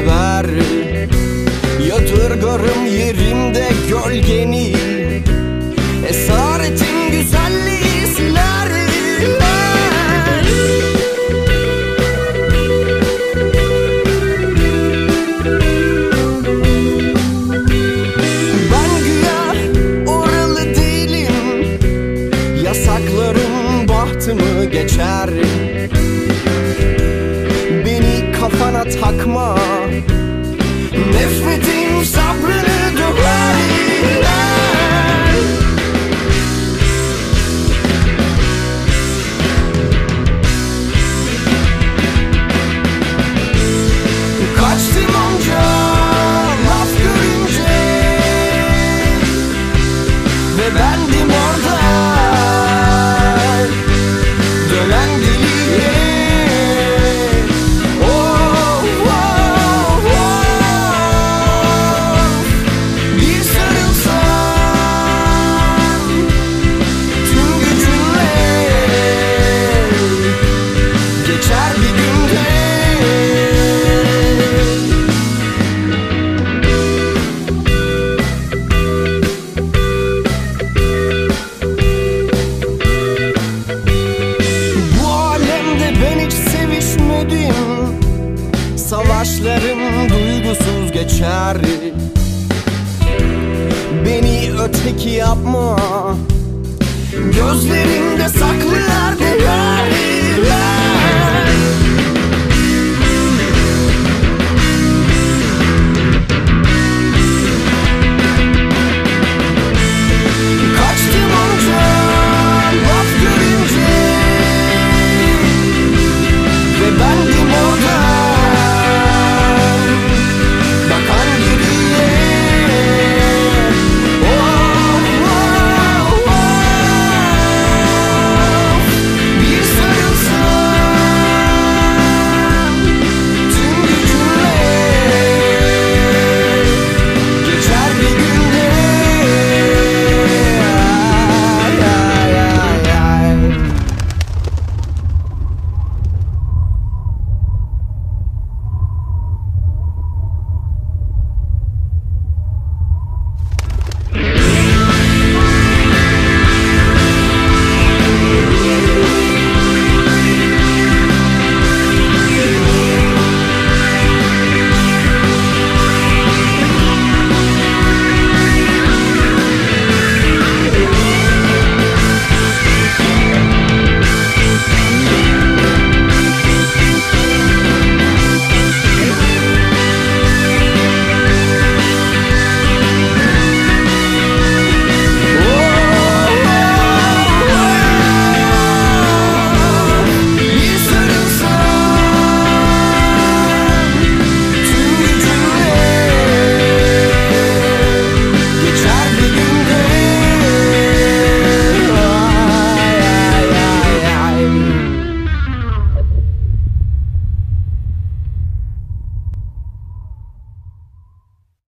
sever. Yadırgarım yerimde gölgeni. Esaretin güzelliği siler Ben güya oralı değilim. Yasaklarım bahtımı geçer? Beni kafana takma. Savaşlarım duygusuz geçer Beni öteki yapma. Gözlerimde saklı yerde yer